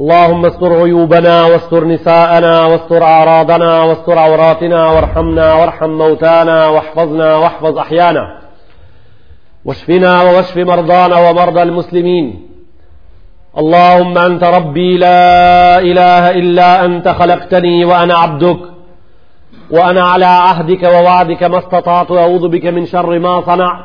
اللهم استر عيوبنا واستر نساءنا واستر أعراضنا واستر عوراتنا وارحمنا وارحم موتانا واحفظنا واحفظ أحيانا واشفنا واشف مرضانا ومرضى المسلمين اللهم أنت ربي لا إله إلا أنت خلقتني وأنا عبدك وأنا على عهدك ووعدك ما استطعت أعوذ بك من شر ما صنعت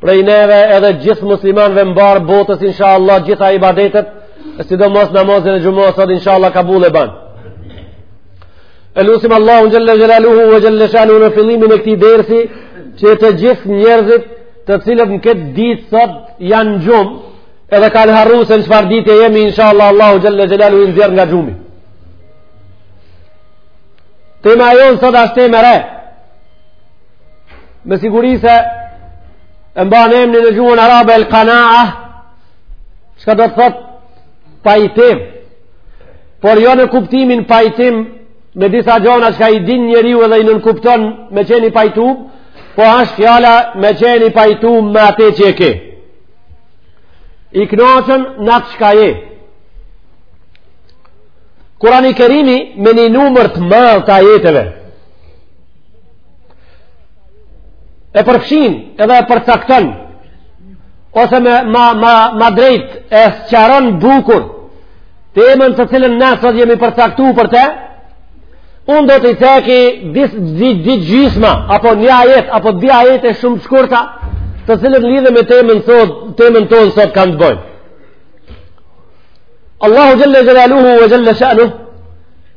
prej neve edhe gjithë muslimanve mbarë botës, insha Allah, gjitha ibadetet, e sidomos namazin e xhumos sot, insha Allah, kabul e ban. E lusim Allahun xhelle xhelaluhu ve xhelle shanuhu në fillimin e këtij dersi, që të gjithë njerëzit të cilët në këtë ditë sot janë në gjumë, edhe kanë harru se në çfarë dite jemi, insha Allah, Allahu xhelle xhelaluhu i nxjerr nga gjumi. Tema jonë sot ashtë temë e re, me siguri se e mban emnin në gjuhën arabe el kana'a çka do të thot pajtim por jo në kuptimin pajtim me disa gjona çka i din njeriu edhe i nënkupton me qen i pajtu po ashtë fjala me qen i pajtu me ate që e ke i knoqun në atë çka je Kurani Kerimi me një numër të madh të ajeteve e përfshin edhe e përcakton ose me ma, ma, ma drejt e sqaron bukur temën të cilën ne sot jemi përcaktu për te unë do t'i ceki disa dy dy gjysma apo një ajet apo dy ajete shumë shkurta të cilët lidhje me temën sot temën tonë sot kanë të bojnë Allahu xhelle xhelaluhu ve xhelle shanuhu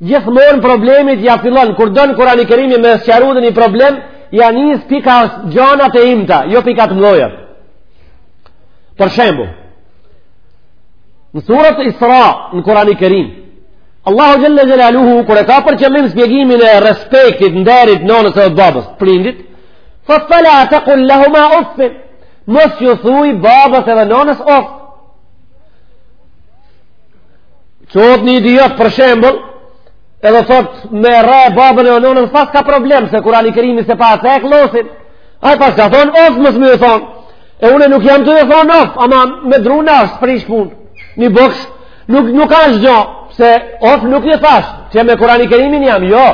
gjithmonë problemit ja fillon kur don Kurani Kerimi me sqaru një problem ja nis pi ka gjanat e imta jo pi ka të mdhojat për shembull në surat Isra në Kurani Kerim Allahu xhelle xhelaluhu kur e ka për qëllim spjegimin e respektit nderit nonës e babës prindit thot fe la tekul lehuma uffin mos ju thuj babës edhe nonës of Çohet një idiot për shembull, edhe thot me rre babën e nonën, s'paska problem, se Kurani Kerimi se pas e klosin, a paska thonë, of mos me i thonë, e une nuk jam tu i thonë, of, ama me druna është për ishë punë, një boks, nuk, nuk ashtë gjo, se of nuk i thashë, që me Kurani Kerimin jam, jo,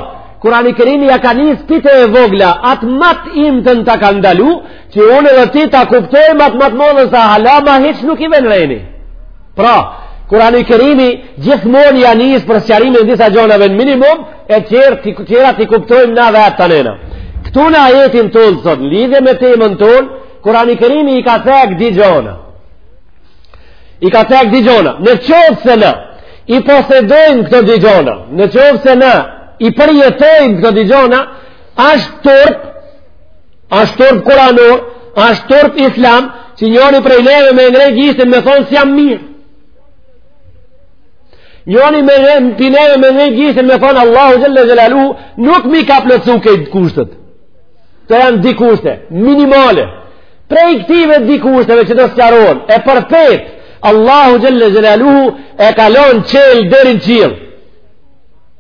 Kurani Kerimi ja ka nis pi te e vogla, atë ma t'imtën ta ka ndalu, që une dhe ti ta kuptojmë atë ma t'modhën se hala ma, hiç nuk i venreni. Pra, Kurani Kerimi gjithmonë ja nis për sqarimin e disa gjonave në minimum, e tjerë të tjerat t'i kuptojmë na vetë tani na. Këtu në ajetin ton sot lidhje me temën ton, Kurani Kerimi i ka cek dy gjona. I ka cek dy gjona. Në qoftë se na i posedojmë këto dy gjona, në qoftë se na i përjetojmë këto dy gjona, ashtë turp Asht turp kuranor, asht turp islam, që njëri prej neve me ngrejt gishtin me thonë s'jam mirë. Njëri prej neve me ngrejt gishtin me thonë Allahu Xhelle Xhelaluhu, nuk m'i ka plotësu këto kushtet. Që janë di kushte, minimale. Prej këtive di kushteve që të sqaron, e përpjetë, Allahu Xhelle Xhelaluhu e kalon qiell deri n'qiell.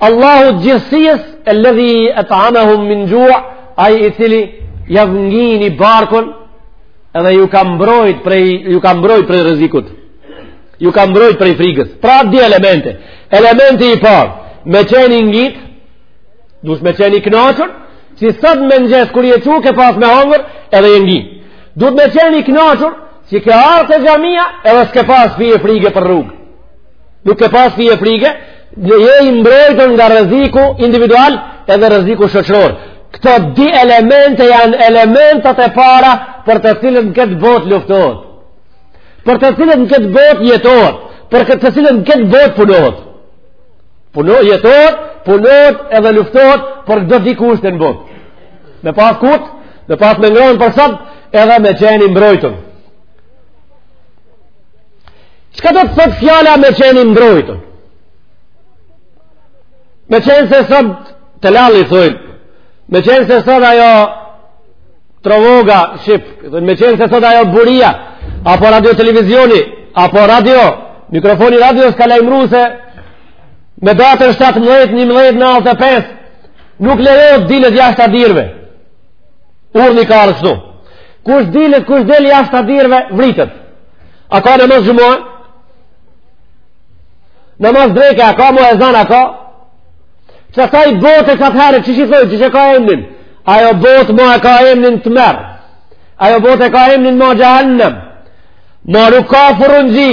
Allahut gjithësisë el-ledhi et'amehum min xhu ai i cili jav ngini barkun edhe ju ka mbrojt prej, ju ka mbrojt prej rrezikut ju ka mbrojt prej frigës pra di elemente elementi i parë me qen i ngit duhet me qen i knaqur si sot n'mëngjes kur je çu ke pas me hongër edhe je ngi duhet me qen i knaqur si ke ardh te xhamia edhe s'ke pas fije frigë për rrugë Nuk ke pas fije frige, dhe je i mbrojtur nga rreziku individual edhe rreziku shoqëror. Këto di elemente janë elementet e para për të cilat në këtë botë luftohet. Për të cilat në këtë botë jetohet. Për të cilat në këtë botë punohet. Punohet, jetohet, punohet edhe luftohet për këto di kushte në botë. Me pas kut, me pas me ngronë për sot, edhe me qen i mbrojtun. Çka do të thotë fjala me qen i mbrojtun? Me qenë se sot tellalli i thojnë, me qenë se sot ajo trovoga shqip, me qenë se sot ajo buria, apo radiotelevizioni, apo radio, mikrofoni radios ka lajmru se me datën 17, 11, 95, nuk lejohet dilet jashta dirve. Urdhni ka ardh kështu. Kush dilet, kush del jashta dirve, vritet. A ka namaz xhuma? Namaz dreke, a ka ma ezan, a ka? Qasaj bote qatëherë, qish i thojn, qish e ka emnin? Ajo botë ma e ka emnin tmerr. Ajo botë e ka emnin ma xhehennem. Ma nuk ka furrunxhi.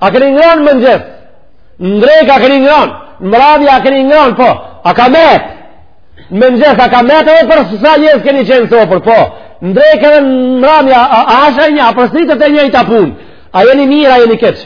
A keni ngrënë n'mëngjes? N'drek a keni ngrënë? N'mramje a keni ngrënë? Po, a ka met? N'mëngjes a ka met edhe për sa njerëz keni qenë n'sofër? Po. N'drek edhe n'mramje a, a asht një, a përsëritet e njëjta punë. A jeni mirë, a jeni keq?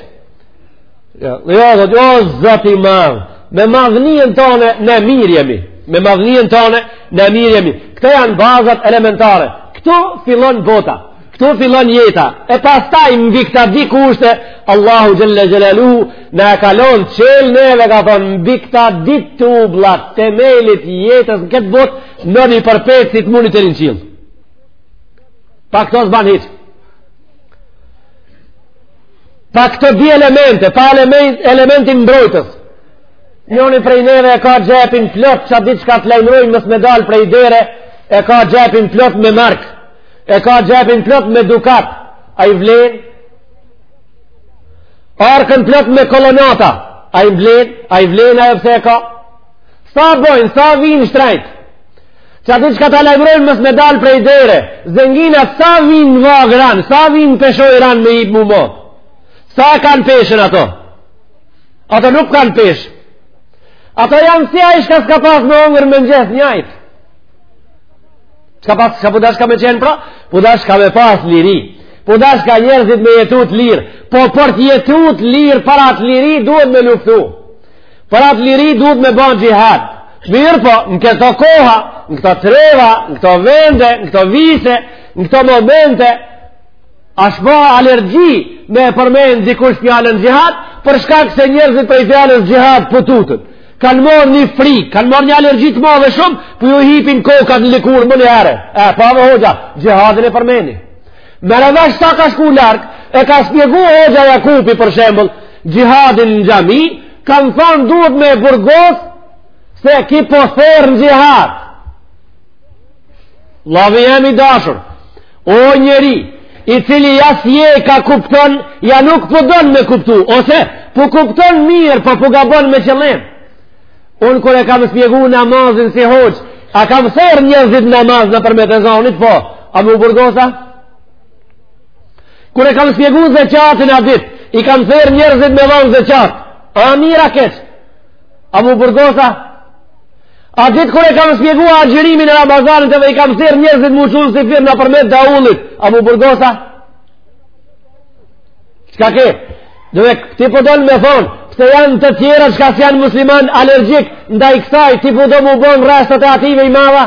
Jo, jo, do të oh, zoti i madh. Me madhninë tonë ne mirë jemi. Me madhninë tonë ne mirë jemi. Këto janë bazat elementare. Këtu fillon bota. Këtu fillon jeta, e pastaj mbi këta di kushte, Allahu xhel-le xhelaluhu, na e ka lon çelë neve, ka thonë, mbi këta di tublla, temelit jetës në këtë botë, në një përpjetë si të muni teri në qill. Pa këto s'ban hiç. Pa këto di elemente, pa element, elementin mbrojtës. Njoni prej neve e ka xhepin plot, qat ditë që ka të lajmrojnë mos me dal prej dere, e ka xhepin plot me marka. e ka xhepin plot me dukat a i vlen arkën plot me kolonata a i vlen a i vlen a e pse e ka sa bojnë, sa vijnë shtrejt qat ditë që ka ta lajmërojnë mos me dalë prej dere zenginat sa vijnë në vagë ran sa vijnë peshojnë ran me i mu mo sa e kanë peshën ato ato nuk kanë peshë ato janë si ai çka s'ka pas me hongër mëngjes njajtë Çka pas, çka po dashka me qenë pra? Po dashka me pas liri. Po dashka njerëzit me jetu të lirë. Po për të jetu të lirë, për atë liri duhet me luftu. Për atë liri duhet me bon xhihad. Mirëpo, në këto koha, në këto treva, në këto vende, në këto vise, në këto momente, ashtë bo alergji me përmenë dikush fjalën xhihad, për shkak se njerëzit prej fjalës xhihad po tuten. kanë marrë një frikë, kanë marrë një alergji të madhe shumë, po ju hipin kokat në lëkurë menjëherë. E pa edhe hoxha, xhihadin e përmeni. Merre vesh sa ka shku larg, e ka spjegu hoxha Jakupi për shembull, xhihadin në xhami, kanë thënë duhet me burgos se ky po thërr në xhihad. Vllavi jem i dashur. O njeri, i cili ja s'je ka kupton, ja nuk po don me kuptu, ose po kupton mirë, po po gabon me qëllim. Unë kur e kam spjegu namazin si hoxhë, a kam thirrë njerëzit në namaz nëpërmjet ezanit, po, a më burgosa? Kur e kam spjegu zeqatin a dit, i kam thirrë njerëzit me dhonë zeqat, a mirë a keq, A mu burgosa? A ditë kur e kam spjegu agjërimin e Ramazanit edhe i kam thirrë njerëzit m'u çu në syfyr nëpërmjet daullit, a mu burgosa? Çka ke? Dhe ti po don me thonë, pse janë të tjera çka s'janë musliman alergjik, ndaj kësaj, ti po do mu bo në rreshtat e ative i madh, a?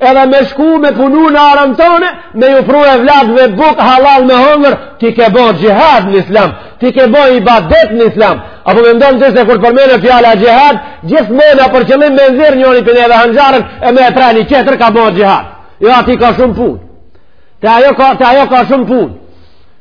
edhe me shku me punu në arën tone, me ju pru evladve bukë hallall me hongër, ti ke bo xhihad në islam, ti ke bo ibadet në islam. Apo mendon ti se kur përmenet fjala xhihad, gjithmonë ka për qëllim me nxjerrë njëri prej neve hanxharën, e me e pre ni tjetër ka bo xhihad. Jo, aty ka shumë punë. Te ajo ka, te ajo ka shumë punë.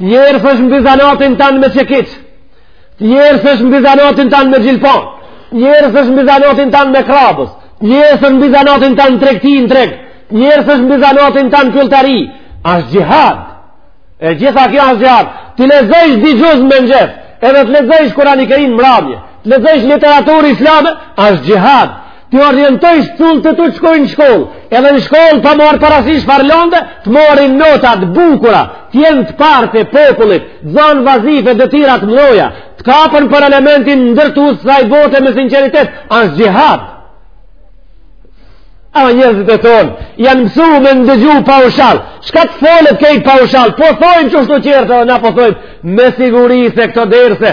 Njerëzishëm mbi zanatin tanë me çekiç. Të njerëzishëm mbi zanatin tanë me gjilpan. Të njerëzishëm mbi zanatin tanë me krabës. Të njerëzishëm mbi zanatin tanë tregti në treg. Të njerëzishëm mbi zanatin tanë pylltari. Ashtë xhihad. E gjitha kjo ashtë xhihad. T'i lexojsh dy xhuz mëngjes. Edhe të lexojsh Kurani Kerim mramje. Të lexojsh literaturë islame. Ashtë xhihad. T'i orientojsh çulltë tu të shkojnë në shkollë, edhe në shkollë pa marrë parasysh farë lande, të marrin notat e bukura, të jenë të parët e popullit, të zanë vazife detyra të mdhaja, të kapen për elementin ndërtues të ksaj bote me sinqeritet, ashtë xhihad. A njerëzit e tonë, janë mësu me ndëgju paushall, çka të folet krejt paushall, po thojmë qështu qërë të dhe na po thojmë, me siguri se këto derse,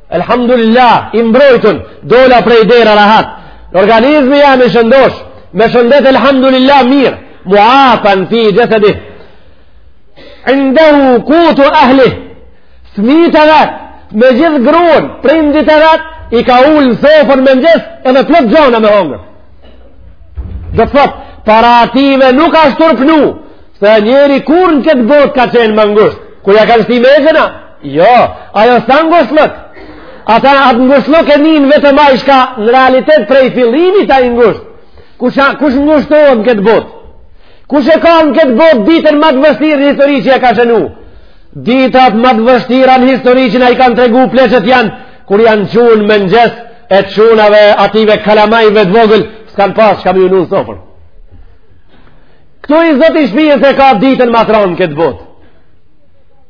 Elhamdulillah, i mbrojtun, dola prej dera rahat. Organizmi jam i shëndosh, me shëndet elhamdulillah mirë, muafan fi xhesedih. Indehu kutu ahli, fmit e vetë, me gjithë gruen, prindit e vetë, i ka ulë në sofër në mëngjes, edhe plot gjona me hongër. Do të thotë, para atyve nuk ashtë turpnu, se njeri kur në këtë botë ka qenë më ngusht, kur ja kanë shti mengjena, Jo, ajo s'a ngushllëk. Ata atë ngushllëk e nin vetëm ai çka në realitet prej fillimit a i ngusht. Kush kush ngushtohet në këtë botë? Kush e ka në këtë botë ditën më të vështirë në histori që e ka shënu? Ditët më të vështira në histori që na i kanë tregu pleqtë janë kur janë çu në mëngjes e çunave atyve kalamajve të vogël, s'kan pas çka me ju vnu në sofër. Këtu i zoti i shpijës e ka ditën më të rëndë në këtë botë.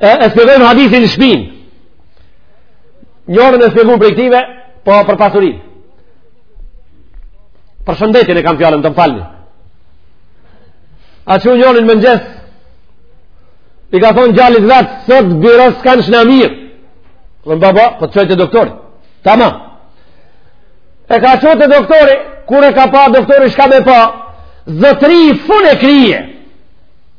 E, e shpjegojmë hadithin shpin. Njërën e shpjegu për këtyve, po për pasurinë. Për shëndetin e kam fjalën të më falni. A çu njëri në mëngjes, i ka thonë djalit vet, sot biro s'kam shna mirë. Dhe më baba, po të çoj te doktori. Tamam. E ka çu te doktori, kur e ka pa doktori, çka me pa, zotëri fun e krye.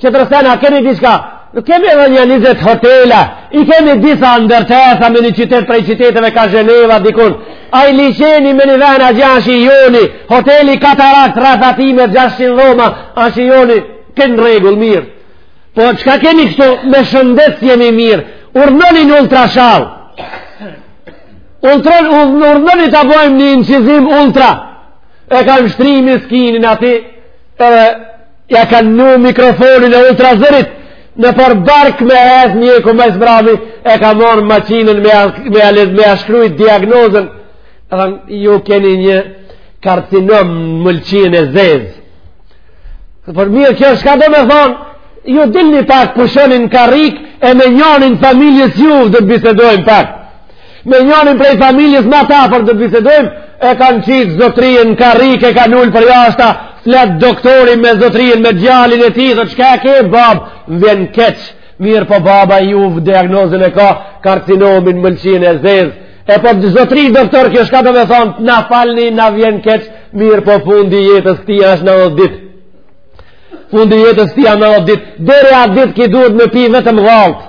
qetër sen, a kemi diçka, nuk kemi edhe nja njëzet hotela, i kemi disa ndërtesa me një qytet prej qyteteve ka Zheneva dikun, ai liqeni me një ven a gjash i joni, hoteli katarakt, rathatime, gjash i dhoma, a shi joni, kënë rregull mirë, po çka kemi kështu, me shëndet jemi mirë, urdhnoni një ultrashall, ultra, urdhnoni ta bojmë një incizim ultra, e kanë shtri miskinin aty, edhe, Ja kanë vnu mikrofonin e ultrazërit nëpër bark me e, mjeku ma s'mbrami e ka marrë maqinën me, me, me, me ja shkrujt diagnozën. I ka thanë, ju keni një karcinom n'mëlqin e zezë. Por mirë, kjo shka do me thonë, ju dilni pak pushoni n'karrike, me njonin familjes juve do bisedojmë pak. Me njënin prej familjes ma tepër do bisedojmë, e kanë qitë zotrinë n'karrike, e kanë ulë përjashta, flet doktori me zotrinë, me djalin e tij, thotë çka ke babë, vjen keq, mirëpo baba juve diagnozën e ka, karcinom n'mëlqin e zezë, e po zotri doktor, kjo shka do me thonë, na falni, na vjen keq, mirëpo fundi i jetës tij është në dhetë ditë, fundi i jetës tij është në dhetë ditë, deri atë ditë ky duhet me pi vetëm dhalltë,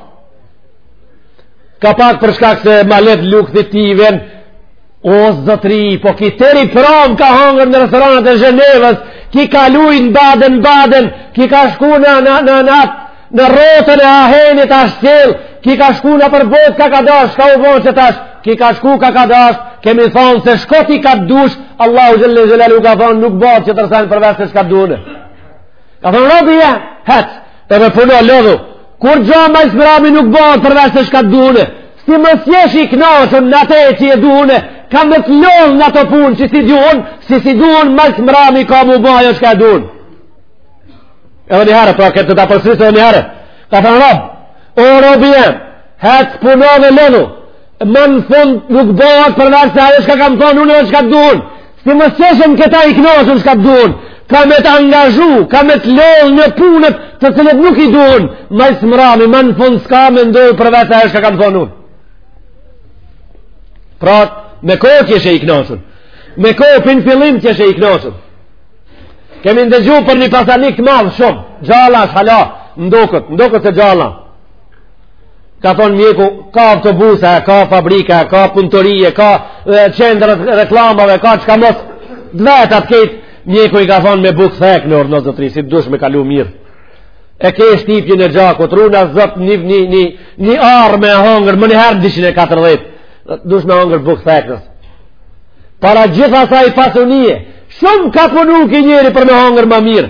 ka pak për shkak se ma lehtë lukthit tij i vjen o zotri po ky deri pramë ka hangër në restorantet e Zhenevës ky ka lujt në Baden Baden ky ka shku në në në në në rrotën e Ahenit ashtë sjellë ky ka shku nëpër botë ka ka dash ka u vonë që tash ky ka shku ka ka dash kemi thonë se shko ti ka dush Allahu Xhelle Xhelaluhu ka thonë nuk bohet tjetër sen përveç se shka du unë ka thonë robi jem hec edhe puno lodhu Kurgjo ma s'mrami nuk bëhet përveç se shka du unë, si mos jesh i knaqun në atë që e du unë, kam me të lodhë në ato punë që s'i du unë, si s'i du unë ma s'mrami ka m'u bo ajo shka du unë. Edhe njëherë, pra këtë të të përsëris edhe njëherë, ka thënë robi, o robi jem, hec puno e lodhu, më në fund nuk bëhet përveç se ajo shka kam thonë unë dhe shka du unë, Si mos jesh me këta i knaqun shka du unë, kam me të angazhu, kam me të lodhë në punët të cilat nuk i du unë, ma s'mrami, ma në fund s'ka me ndodhë përveç se shka kam thonë unë. Pra, me kohë t'jesh i knaqun, me kohë prej në fillim t'jesh i knaqun, kemi ndëgju për një pasanik të madhë shumë, gjallë është hala, m'doket, m'doket se gjallë, ka thonë mjeku, ka autobusa, ka fabrika, ka punëtorije, ka qendra t'reklamave, ka çkamos, t'vetat kejt, mjeku i ka thonë me bukë thekne rrno zotëri, si dush me kalu mirë. E ke shtypjen e gjakut, runa Zot një, një, një, një arrë me hongër, menjëherë në 240, dush me hongër bukë thekne zotëri. Para gjithë asaj pasunije, shumë ka punu ky njeri për me hongër ma mirë,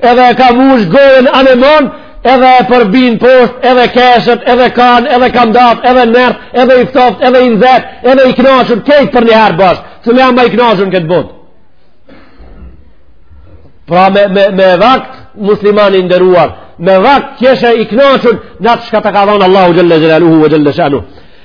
edhe e ka mush gojën anemon, edhe e përbin poshtë, edhe keshet, edhe kanë, edhe kanë datë, edhe nërtë, edhe i ftoft, edhe i nxet, edhe i knaqun, kejt përnjëherë bashkë, se me jam ma i knaqun n'këtë botë. Pra me, me, me vakt musliman i nderuar, me vakt t'jesh i knaqun, në atë shka të ka dhonë Allahu xhelle xhelaluhu ve xhelle shanuhu.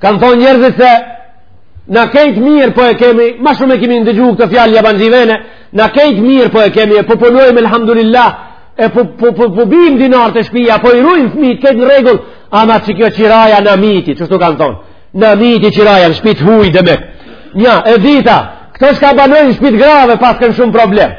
Kanë thonë njerëzit se na kejt mirë po e kemi, ma shumë e kemi ndëgju këtë fjalë jabanxhive ne, na kejt mirë po e kemi, e po punojmë elhamdulillah, e po, po, po, po bim dinarë te shpia, po i rujmë fmit kejt në rregull, ama qikjo qiraja na miti, qështu kanë thonë, na miti qiraja në shpi t'huj demek. Nja, e dita, këto çka banojnë në shpi t'grave paskan shumë problem.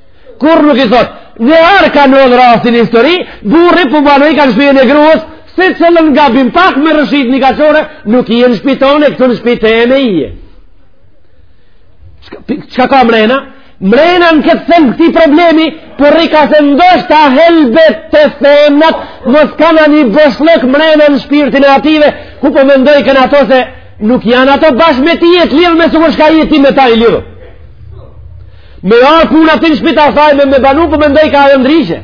Kurr nuk i thot, niherë ka në edhe rastin histori, burri për po banojka në shpijën e grues, secilin gabim pak me rrëshqit një kaqore, nuk je në shpi tone, këtu në shpi teme je. Çka ka mrena? Mrena në këtë thelb këtij problemi, por i ka se ndoshta thelbi të themnat, mos ka nonji boshllëk mrena në shpirtin e atyve, ku po mendojkan ato se nuk janë ato bashkë me ti e të lidhme sikur çka je ti me ta i lidhur. Me ardh puna ti në shpi t'asaj me me banu për po mendojka ajo ndryshe.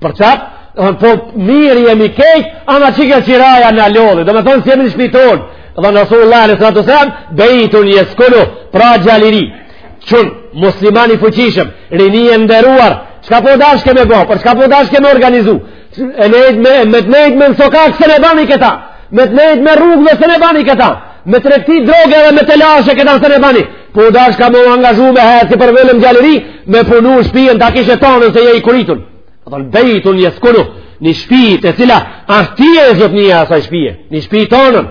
Për qatë, po mirë jemi kejt, ama qikjo qiraja na lodhi, domethonë s'jemi në shpi tonë, edhe thon Resulullah alejhi salatu ve selam, bejtun jeskunu, pra gjal i ri, çun musliman i fuqishëm, rini e nderuar, çka po dashke me bo, për çka po dashke me organizu, E nejt me, me të nejt me në sokak s'e bani këta. Me të nejt me rrugëve s'e bani këta. Me të rekti droge dhe me të lashe këta s'e bani. Po u dashka m'u angazhu me heci për vëllëm gjal i ri, me punu në shpijen ta kishe tonën se je i koritun. A thonë, bejtun jeskunu, një shpi e cila, ashtë ti i zoti i asaj shpije, një shpi tonën.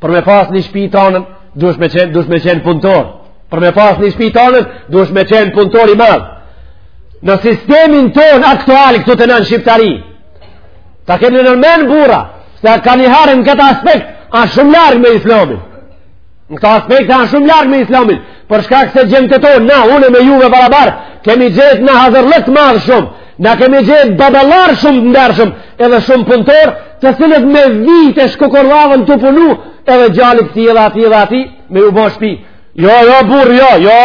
Për me pas një shpi tonën, duhesh me qenë çun punëtor. Për me pas një shpi tonën, duhesh me qenë punëtor i madh. Në sistemin tonë aktual këtu te na shqiptarët. Ta keni nërmen burra, se ka nihere në këtë aspekt, a shumë largë me islamin. Në këta aspekt a shumë largë me islamin. Për shkak se gjemtë tonë, na, unë me juve barabar, kemi gjet na hazërllëk t'madh shumë, na kemi gjet baballarë shumë të ndershëm, edhe shumë punëtor, të cilët me vite shkokorlavën tu punu, edhe gjalit tij edhe atij edhe atij, me ju bo shpi. Jo, jo, burrë, jo, jo.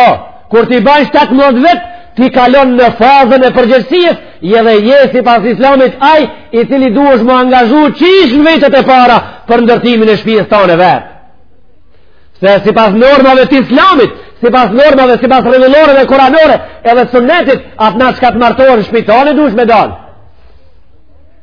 Kur t'i ban 17 vjet, ti kalon në fazën e përgjegjësisë, edhe je sipas islamit aj, i cili duhesh m'u angazhu qish në vjetët e para për ndërtimin e shpijës tane vetë. Se sipas normave të islamit, sipas normave, sipas rregulloreve kuranore, edhe sunetit, atëherna çka të martohesh në shpi tane duhesh me dalë.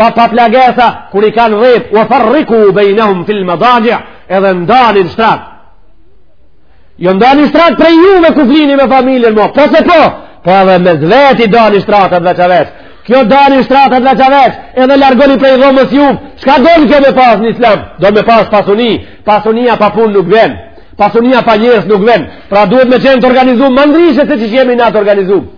Pa pa plagesa, kur i kanë dhetë, ue ferriku bejnehum fil medaxhi, edhe ndani në shtrat. Jo ndani në shtrat prej juve ku flini me familjen, mo, po se po, po edhe mes veti dani në shtrat veç e veç. Kjo dani në shtrat veç e veç, edhe largoni prej dhomës juj, çka don kjo me pas një islam, do me pas pasuni, pasunia pa punë nuk ven, pasunia pa njerz nuk ven, pra duhet me qenë të organizum, ma ndryshe se që që jemi na të organizum.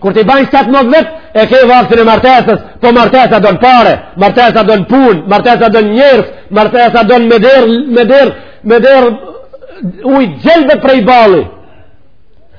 Kur t'i bajnë shtatëmdhetë vjet, e ke vaktin e martesës, po martesa don pare, martesa don punë, martesa don njerëz, martesa don me derdh, me derdh, me derdh ujë gjelbët prej balli.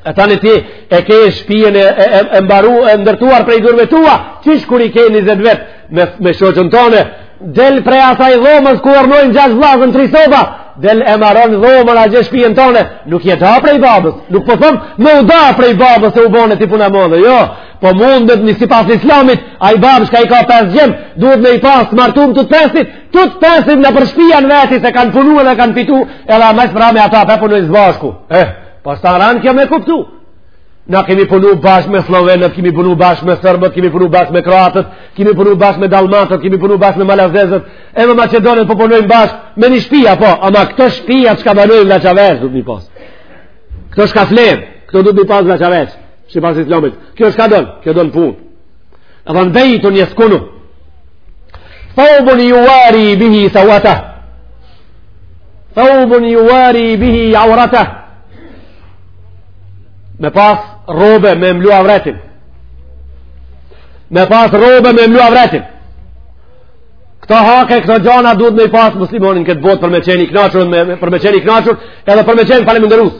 E tani ti e ke shpijen e, e, e, e mbaru, e ndërtuar prej durve tua, qysh kur i ke njëzet vjet, me, me shoqen tone, del prej asaj dhomës ku rrnojnë gjashtë vllazën tri soba, del e maron dhomën a gjashtë shpijen tone, nuk je da prej babës, nuk po thom me u da prej babës e u bone ti puna madhe, jo, po mundet një sipas islamit, ai baba ka i ka pes gjem, duhet me i pas të martum të të pesit, të të pesit nëpër shpija t'veti se kanë punu edhe kanë fitu, edhe a mes prame ata pe punojnë s'bashku, eh, asht e ranë kjo me kuptu, Na kemi punu bashkë me Slovenët, kemi punu bashkë me Serbët, kemi punu bashkë me Kroatët, kemi punu bashkë me Dalmatët, kemi punu bashkë me Malazezët, e me Macedonët po punojmë bashkë, në një shpi, po, ama këto shpia çka banojmë nga veç, duhet m'i pas. Këto çka flemë, këto duhet m'i pas nga veç, sipas islamit. Kjo çka don, kjo don punë. Edhe bejtun jeskunu. Theubun juvari bihi sev'ete. Theubun juvari bihi aurete. me pas rrobe me mlu avretin me pas rrobe me mlu avretin këto hake, këto gjana duhet me i pas muslimani n'këtë botë për me qenë i knaqur me, për me qenë i knaqur edhe për me qenë falënderus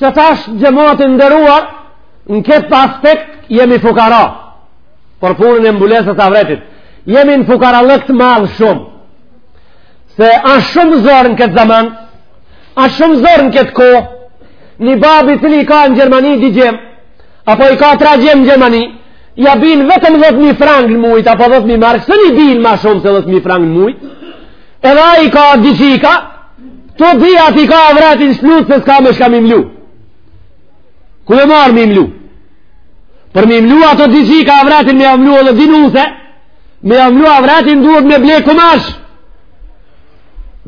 ça tash xhemat i nderuar në këtë aspekt jemi fukara për punën e mbulesës s'avretit jemi në fukarallëk të madh shumë se ashtë shumë zor në këtë zaman A shumë zor në këtë kohë, një babë i cili ka në Gjermani dy gjem, apo i ka tre gjem në Gjermani, ja binë vetëm 10.000 frangë në mujtë, apo 10.000 markë, se i binë ma shumë se 10.000 frangë në mujtë, edhe ai ka dy çika, të dyjat i ka avretin shplutë se s'ka me çka m'i mlu. Ku e marr m'i mlu? Për m'i mlu ato dy çika avretin me ja mlu edhe dy nuse, me ja mlu avretin duhet me ble kumash,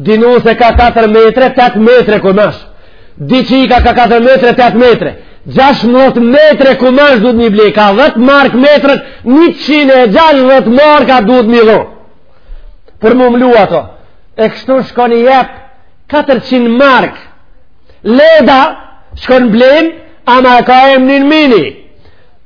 Dy nuse ka 4 metre, 8 metre kumash. Dy çika ka 4 metre, 8 metre. 16 metre kumash duhet m'i ble. Ka 10 mark metrët, 160 marka duhet m'i dhu. Për m'u mlu ato. E kështu shkon i jep 400 mark. Leda shkon blen, ama e ka emnin mini.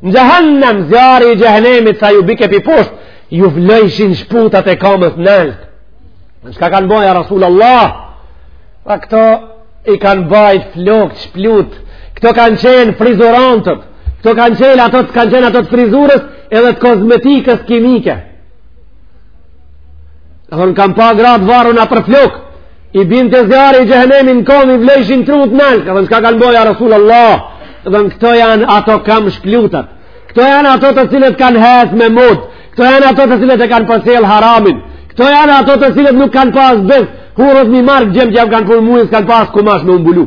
Në xhehenem, zjarë i gjëhënemit sa ju bike pi poshtë, ju vlojshin shputat e kamës naltë. Çka kanë bo, ja Rasul Allah, pa këto i kanë bajt flokët shplut, këto kanë qenë frizurantët, këto kanë qenë ato, kanë qenë ato të frizurës edhe të kozmetikës kimike. Ka thonë kam pa gratë varun për flokë, i binte zjarri i xhehenemit në komë, i vlojshin trut nalt, ka thonë çka kanë bo ja Rasul Allah, thonë këto janë ato kamshplutat, këto janë ato të cilët kanë hec me modë, këto janë ato të cilët e kanë përcjell haramin, këto janë ato të cilët nuk kanë pas bez, kurët një markë gjemë që jam kanë punë mujës, kanë pas kumash me u mbulu.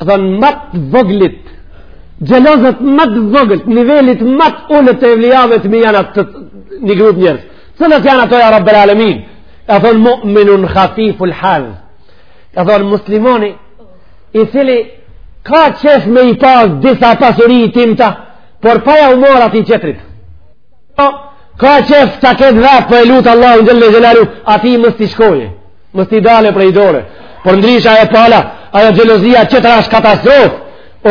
Thon ma të voglit. Xhelozët ma të vogël, nivelit ma të ulët të evlijave të mi janë një grup njerëz. Cilat janë ato ja Rabbel Alemin? Ka thonë mu'minun khafiful hadh. Ka thonë muslimani i cili ka qef me i pas disa pasuri i timta, por pa ja marr atij qetrit. Ka qef ta ketë edhe vet po e lut Allahun xhel-le xhelaluhu, atij mos t'i shkojë, mos t'i dale prej dore. Por ndryshe ajo pala, ajo xhelozia qetra asht katastrofë,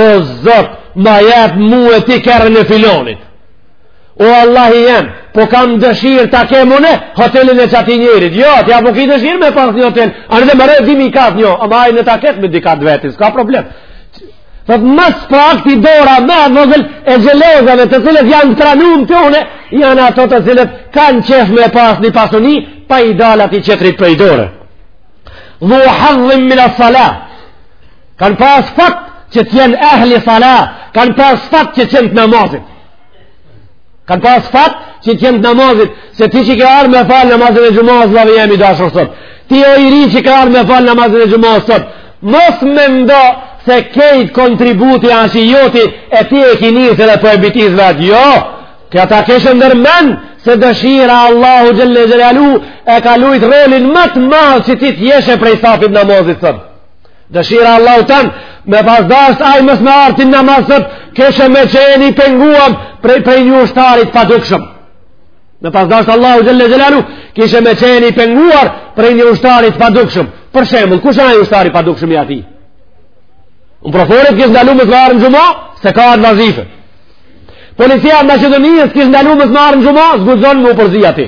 o zot, ma jep mu e ti kerrin e filanit. O Allahu i jem, po kam dëshirë ta kem une hotelin e qatij njerit. Jo, tja po ki dëshirë me pas një hotel, anë dhe më rëzimi i katë një, ama ai ne ta ketë me dikat vetin, s'ka problem. Thotë ma së pakti dora ma e vogël e xhelozave të cilët janë pranun te une, janë ato të cilët kanë qef me pas një pasuni, pa i dal atij qetrit prej dore. Dhu hadhin mina sala, kanë pas fat që të jenë ehli sala, kanë pas fat që të jenë të namazit. Kanë pas fat që të jenë të namazit, se ti që ke ardh me falë namazin e xhumas, vlla i jem i dashur sot. Ti o i ri që ke ardh me falë namazin e xhumas sot, mos mendo se krejt kontributi asht i joti e ti e ki nis edhe po e bitis vetë. Jo, këta ta kesh ndërmen se dëshira e Allahut xhel-le xhelaluhu e ka lujt rolin ma të madh që ti të jeshe prej safit namazit sot. Dëshira e Allahut an me pas dasht ai mos me ardh ti në namaz, kishe me qen i penguam prej, prej një ushtarit padukshëm. Me pas dasht Allahu xhel-le xhelaluhu, kishe me qen i penguar prej një ushtarit padukshëm. Për shembull, kush asht ai ushtar i padukshëm i ati? UNPROFOR-i s'kish të ndalu mos me ardh në xhuma, s'e ka atë vazife. Policia e Maqedonisë s'kish të ndalu mos me ardh në xhuma, s'guxon me u përzi aty.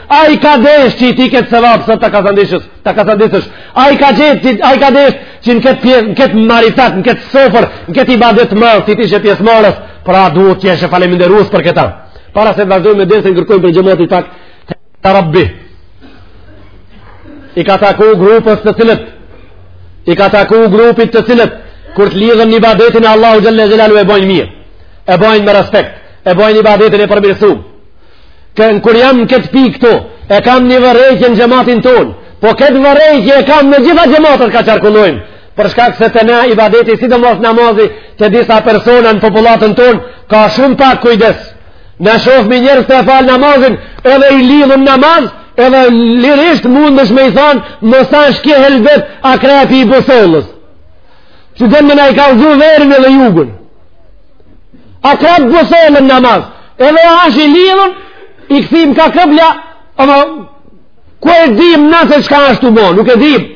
Ai ka desh që ti këtë sevap sot ta kazandisësh, ta kazandisësh. Ai ka gjithë që ai ka desh që në këtë pjesë, në këtë maritat, në këtë sofër, në këtë ibadet marr, që ti t'jesh pjesëmarrës, pra duhet të jeshe falënderues për këta. Para se të vazhdojmë me ders, ne kërkojmë prej xhematit pak, të, të rabbi. I ka taku grupës të cilët, i ka taku grupit të cilët, kur të lidhen në ibadetin e Allahut xhel-le xhelaluhu e bojnë mirë, e bojnë me respekt, e bojnë ibadetin e përmirësumë. Kën, kur jam në këtë pikë këtu, e kam një vërejtje në xhematin tonë, po këtë vërejtje e kam në gjitha xhematet ka qarkullojmë, për shkak se te ne ibadeti, sidomos namazi te disa persona në popullatën tonë, ka shumë pak kujdes. Na shofmi njerëz tu e falë namazin, edhe i lidhun n'namaz, edhe lirisht mundesh me i thanë, mos është ky helbet akrepi i busollës, që don me na i kallzu verin edhe jugën. Akrep busolle në namaz. Edhe ashtë i lidhun, i kthim ka kibla, ama, ku e dim na se çka është tu bo, nuk e dim.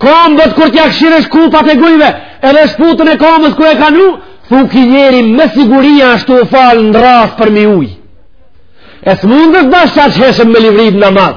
Kombët kur t'ja kshirësh kupat e gujve, edhe shputën e kombës ku e ka nu, thu ky njeri me siguri është tu u falë në drrasë përmi ujë. E s'mundesh bashkë që heshëm me livrit në namaz.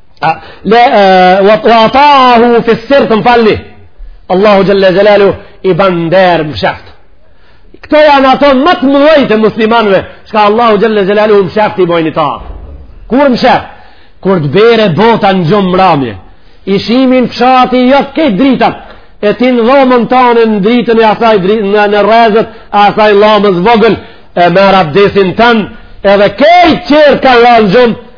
le wa ata'ahu fi sirr të m'falni Allahu jalla jalalu i ban nder msheft këto janë ato më të mëdha të muslimanëve çka Allahu jalla jalalu msheft i bojnë itat kur msheft kur të bjere bota në gjumë mramje i shimin fshati jot kejt dritat e ti në dhomën tane në dritën e asaj dritën, në, në rrezet asaj llamës vogël e merr abdesin tan edhe kejt qerët kanë ra n'gjumë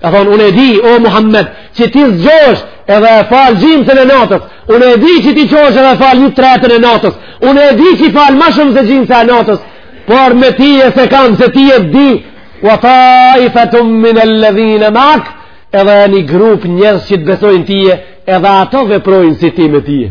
Ka thonë, unë e di, o Muhammed, që ti zgjosh edhe e falë gjimsën e natës. Unë e di që ti çosh edhe e falë një tretën e natës. Unë e di që i falë ma shumë se gjimsa e natës. Por me tije s'e kam, se ti e di. Wa taifatun min eledhine mak, edhe një grup njerëz që të besojnë tije, edhe ato veprojnë si ti me tije.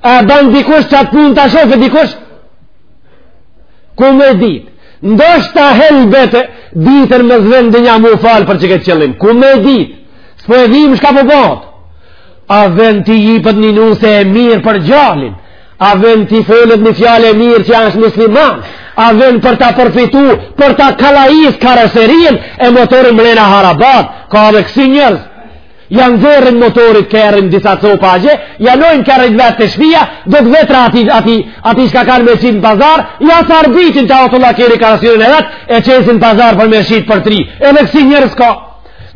A ban dikush qatë punë ta shofë dikush? Ku me dit? Ndoshta helbete ditën mos ven dhe nja mu falë për qëkëtë qëllim. Ku me dit? S'po e dim shka po bohet. A ven t'i jipet një nuse e mirë për djalin? A ven t'i folet një fjalë e mirë që ashtë musliman? A ven për ta përfitu, për ta kallajis karoserien e motorin mrena harabat? Ka dhe kësi njerëz. Ja nxjerrin motorit kerrin disa copa agje, ja lojnë kerrin vetë te shpia, do të vjetra aty, aty, aty shka kanë me qitë në pazar, ja farbitin te autollakeri karaserinë e vetë, e qesin pazar për me shitë për t'ri. Edhe kësi njerëz ka,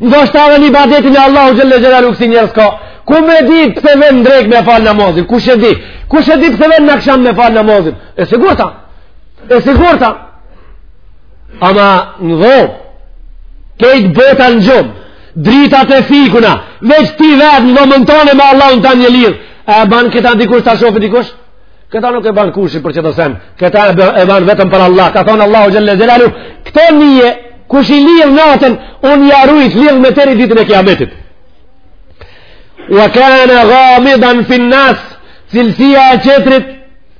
ndoshta dhe në ibadetin e Allahu xhele xhelalu kësi njerëz ka, ku me di pse ven n'drekë me falë namazin, kush e di, kush e di pse ven në aksham me falë namazin, e sigurta, e sigurta, Ama në dhomë, kejtë bota në gjumë, dritat e fikuna, veç ti vetë në dhomën tane me Allahun tan je lidh, e ban këta dikush ta shofi dikush? Këta nuk e ban kushi për qetër sen, këta e ban vetëm për Allah, ka thonë Allahu xhele xhelalu, këto nyje kush i lidh natën, unë ja ruj t'lidhme deri ditën e kiametit. Wa kana ghamidan fi nas cilësia e qetrit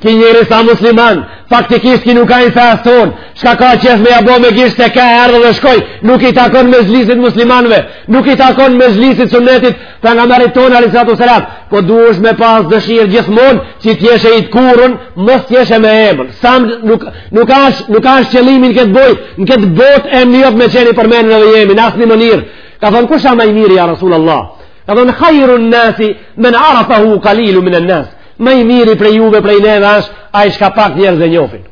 Ky njeri s'a musliman, faktikisht ky nuk a i fesë tonë, shka ka qef me ja bo me gisht se ka erdh edhe shkoj, nuk i takon mexhlisit muslimanve, nuk i takon mexhlisit sunetit, Pejgamberit tonë, alejhi salatu selam, po duhesh me pas dëshirë gjithmonë, që t'jesh i tkurrun, mos t'jesh me emën, sam nuk, nuk ashtë nuk asht qëllimi n'këtë boj, në këtë botë e njët me qenë i përmenun dhe jemi, në asnjë mënyrë, ka thonë kush a ma i mirë, ja Rasul Allah, ka thonë hajrun nasi, men arafahu kalilun minen nas, Ma i miri prej juve prej neve është ai çka pak njerëz e njofin.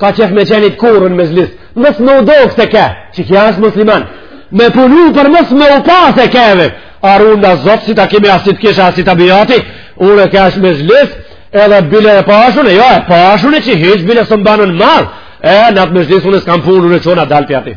Ka qef me qenë i tkurrun n'mexhlis. Mos me u dok se ke, që kja është musliman. Me punu për mos me u pa se keve. Arun da zotë si ta kemi asit kisha asit abijati, unë e është mexhlis, edhe bile e pashun, e jo e pashun e që hiç bile së mbanën marë. E, në atë mexhlis unë e s'kam punë u çona dalë pjati.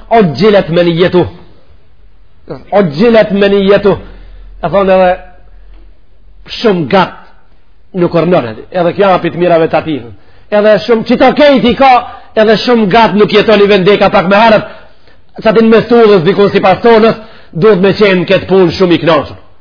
Uxhilet menijetu uxhilet menijetu E thonë edhe Shumë gat Nuk rrnon Edhe kja hapi t'mirave të ati Edhe shumë qito krejt i ka Edhe shumë gat nuk jeton i vjen deka pak ma herët Sa din me thudhës dikun sipas thonës Duhet me qenë këtë punë shumë i knaqur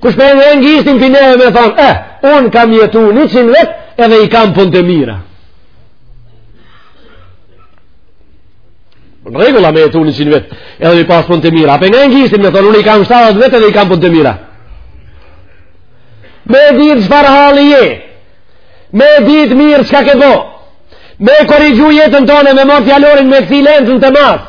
Kush po e ngre gishtin prej neve me thonë, eh, unë kam jetu njëqind vjet edhe i kam punë të mira. Në rregull a me jetu njëqind vjet edhe me i pas punë të mira. A po e ngre gishtin me thonë, unë i kam shtatdhet vjet edhe i kam punë të mira. Me ditë çfarë halli je, me ditë mirë çka ke bo, me korrigju jetën tone me marrë fjalorin me këti lentën të masë,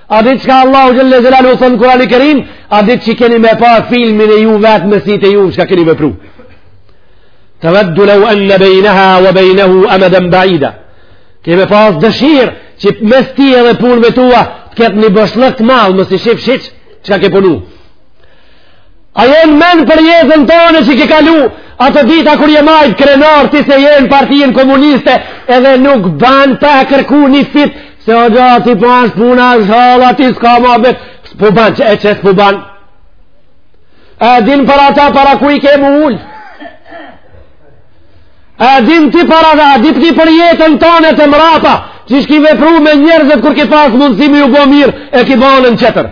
A dit çka ka Allahu xhelle xhelaluhu thënë Kurani Kerim, a dit që keni me pa filmin e ju vetë me sytë e juve çka keni me pru. Teveddu lev enne bejneha ve bejnehu emeden baida. Ke me pas dëshirë që mes ti edhe punëve tua të ketë një boshllëk t'madh mos i shifsh hiç çka ke punu. A je n'men për jetën tonë që ke kalu, ato dita kur je majtë krenar ti se je n'partinë komuniste, edhe nuk banë pa kërku një fit, se o gjati po ashtë puna zhala ti s'ka ma bet, s'po banë hiç s'po banë. A din për ata para ku i ke mu ullë? A din ti para dhe, a din ti për jetën tonë e të mrapa, qysh ki vepru me njerëzët kur ke pas mundësi me ju bo mirë e ki ba një qetër?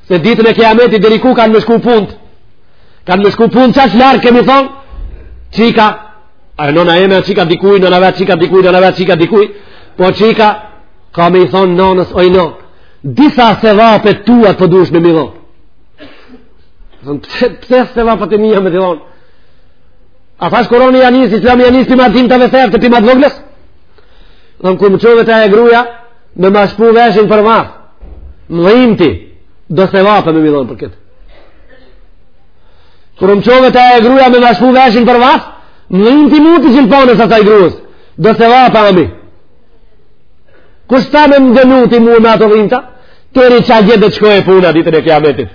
Se ditën e kiametit deri ku kanë me shku punët? Kanë me shku punët qaq larg kemi thon? Çika, a e nona eme çika dikuj, nona vet çika dikuj, nona vet çika dikuj. Po çika ka me i thon nonës oj nonë. Disa sevape tua po dush me m'i dhon. Thon pse pse sevapet e mia me dhon? A fash koroni janë njësë, islami janë njësë për martin të vëthef të për matë vëglës? Dhe në ku më çove te gruja, me ma shpu veshin për marë. Më dhimti, do sevape me m'i dhon për këtë. Kur më çove te gruja me ma shpu veshin për vathë, më dhimti mu te gjilponës asaj grues, do sevape me m'i. Kush të tha me më dënu ti mu me ato dhimta, deri qaq gjithë do shkojë puna ditën e kiametit.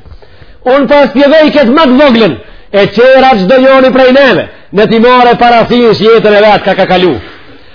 Unë po po e spjegoj këtë ma të voglën, e qera që dëgjoni prej neve, në ti merre parasysh jetën e vet ka ka kalu.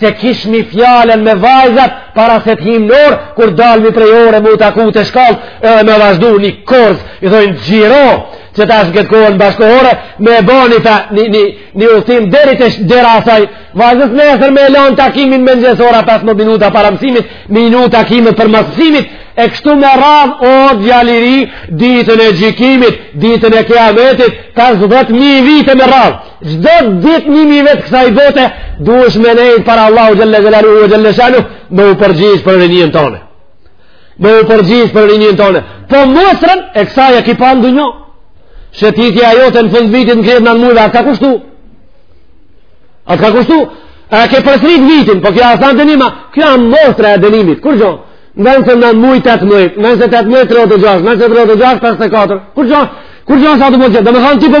se kishmi fjalën me vajzat para se të himë n'orë, kur dalmi prej ore m'u taku te shkallët, edhe me vazhdu një korzo, i thojnë xhiro, që tash n'këtë kohën bashkëkohore, me e boni ta një, një, një udhtim deri te dera asaj, vajzës e nesër me lanë takimin me njësora 15 minuta para mësimit, minuta takimet për mësimit, e kështu me radhë o djal i ri ditën e gjykimit, ditën e kiametit, 50.000 vite me radhë. Çdo ditë një mi vjet kësaj bote, duhesh me nejt para Allahut xhelle xhelaluhu xhelle shanuhu, me u përgjigj për rininë tonë. Me u përgjigj për rininë tonë. Po mostrën e kësaj e ki pandu një. Shëtitja jote në fund vitit në krejt nëntë mujve, a të ka kushtu? A të ka kushtu? A ke përsrit vitin, po kjo asht dënim, kjo a mostër e dënimit, kurgjo. N'ven se nëntë muj 18, n'ven se 18, 36, n'ven se 36, 54, kurgjo. Kurgjo sa të mund qëtë? Dhe me thonë ti po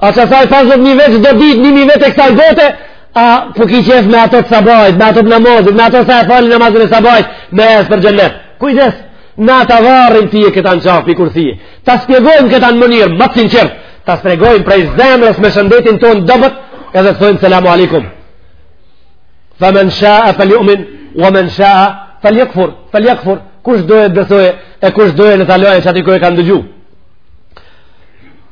A qasaj 50.000 vjet çdo ditë, një mi vjet e kësaj bote, a po ki qef me ato të sabahit, me ato të namazit, me ato sa e fal namazin e sabahit, me ec për xhennet. Kujdes, na ta varim ty këta në qafë, pikur ti e. Ta spjegojmë këta në mënyrë më të sinqertë, ta spjegojmë prej zemrës me shëndetin tonë të dobët, edhe të thojmë selamu alejkum. Fe men shae feljumin, ve men shae, feljekfur, feljekfur, kush dojë të besojë, e kush dojë le ta lojë qaty ku e ka ndëgju.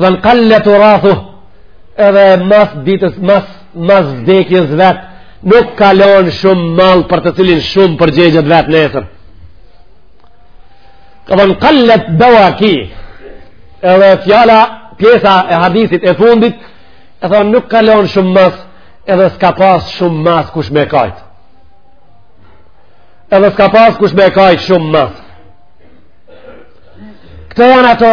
thon kalle turathuhu edhe mas ditës mas, mas vdekjes vet nuk ka lon shumë mall për të cilin shumë përgjegjet vet nesër ka thon kallet bevakihi edhe fjala pjesa e hadithit e fundit e thon nuk ka lon shumë mas edhe s'ka pas shumë mas kush me kajt edhe s'ka pas kush me kajt shumë mas këto janë ato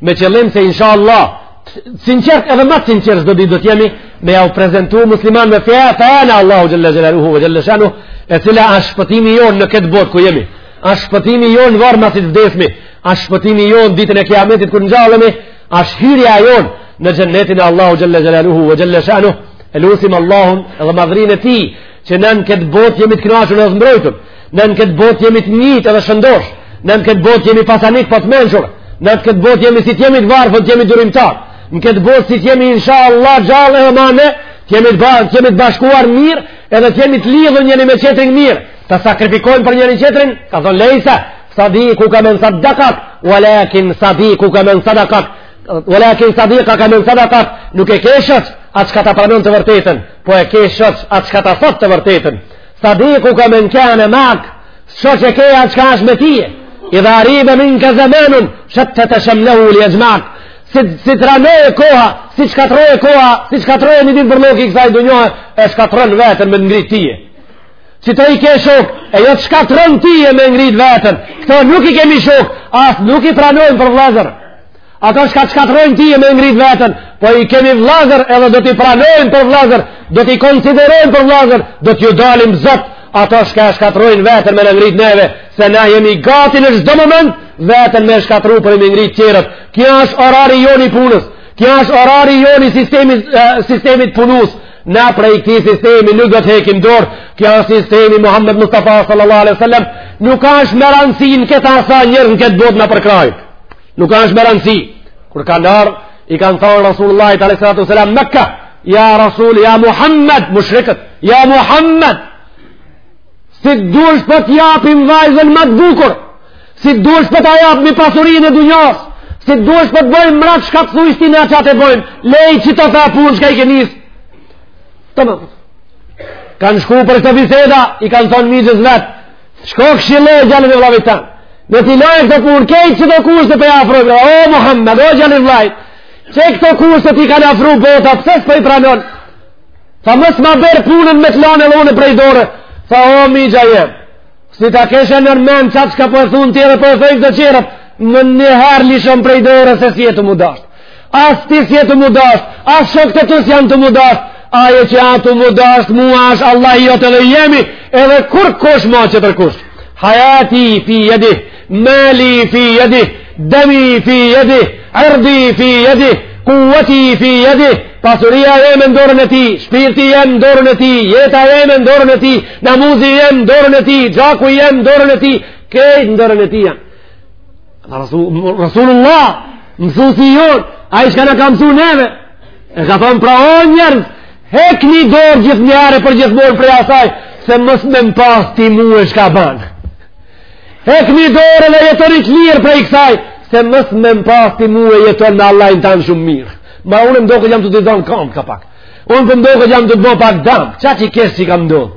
me qëllim se insha Allah sinqert edhe më sinqert çdo ditë do të jemi me jau prezantu muslimanve fenë e Allahut xhelle xhelaluhu ve xhelle shanuhu e cila është shpëtimi jon në këtë botë ku jemi është shpëtimi jon n'varr masi të vdesmi është shpëtimi jon ditën e kiametit kur ngjallemi është hyrja jon në xhennetin e Allahut xhelle xhelaluhu ve xhelle shanuhu e lusim Allahun edhe madhërinë e tij që në këtë botë jemi të kënaqur dhe të mbrojtur Ne në këtë botë jemi të njëjtë edhe shëndosh. Ne në këtë botë jemi pasanik po të mençur. Ne në këtë botë jemi si të jemi të varfër, të jemi durimtar. Në këtë botë si të jemi inshallah gjallë e mame, të jemi të bashkuar, të jemi të bashkuar mirë, edhe të jemi të lidhur njëri me tjetrin mirë. Të sakrifikojmë për njëri tjetrin, ka thon lejse sadikuka men saddakak, walakin sadikuka men sadakak. Walakin sadikuka men sadakak, nuk e ke shok atë çka ta pranon të vërtetën, po e ke shok atë çka ta thot të vërtetën. Sadikuka men kene mak, shok e ke atë çka është me tije, idha ribe minke zemenun, shettete shemlehu li jexhmak, si, si të rranoje koha, si të shkatrroje koha, si të shkatrroje një ditë bërlloki i kësaj dunjaje, e shkatron veten me ngrit tije. Qito i ke shok, e jo të shkatron tije me ngrit veten, këto nuk i kemi shok, as nuk i pranojmë për vllazër. Ato çka të shkatrojnë tije me ngrit veten, po i kemi vllazër edhe do t'i pranojmë për vllazër, do t'i konsiderojmë për vllazër, do t'ju dalim zot, ato çka e shkatrojnë veten me na ngrit neve, se na jemi gati në çdo moment, veten me shkatru për me ngrit tjerët. Kjo është orari i joni i punës, kjo është orari i joni i sistemi, eh, sistemit punës, na prej këtij sistemi nuk do të hekim dorë, kjo është sistemi Muhammed Mustafa sallallahu alaihi sallam, nuk është me ransi në këtë, sa njerëz në këtë botë na përkrahin. Nuk është me rëndësi. Kur kanë ardh, i kanë thonë Rasulullahit alejhi salatu ve selam Mekka, ja Rasul, ja Muhammed, mushrikët, ja Muhammed, si të duesh po të japim vajzën më të bukur, si të duesh po ta japim pasurinë e dunjas, si të duesh po të bëjmë mret, çka të thujsh ti na qatë e bëjmë, lej qito tha punë çka i ke nis. Të më, kanë shku për këto biseda, i kanë thonë mixhës vet, Shko këshilloje djalin e vllavit tand. Ne t'i laje këto punë, krejt qito kushte po ja afrojmë, pra, o Muhammed, o djali i vllavit, qito kushte t'i kanë afru bota, pse s'po i pranon? Tha mos ma bër punën me t'lan edhe unë prej dore, tha o mixha jem, si ta keshe ndërmend qatë çka po e thunë tjere, po e thunë të qerët, menjëherë lishom prej dore se s'je tu mu dasht. As ti s'je tu mu dasht, as shokët tu s'janë tu mu dasht, ai që është tu mu dasht, mua është Allahu teala jemi, edhe kurkush ma tjetërkush. Hajati fi jedi, mali fi jedi, demi fi jedi, erdi fi jedi, kuati fi jedi, pasuria jeme n'dorën e ti, shpirti jem n'dorën e ti, jeta jeme n'dorën e ti, namuzi jem n'dorën e ti, gjaku jem n'dorën e ti, krejt n'dorën e ti janë. Rasulullah, mësusi jonë, ai çka na ka mësu neve, e ka thonë pra o njerëz, hekni dorë gjithë njëherë përgjithmonë prej asaj, se mos me më pas ti mue çka ban. Hekni dorë edhe jetoni të lirë prej kësaj, se mos me më pas ti mue jeton me Allahin tand shumë mirë. Ma unë më doket jam tu të dhonë kamë, ka pak. Unë po më doket jam tu të bo pak dam, qa që i keshë që i kam ndonë.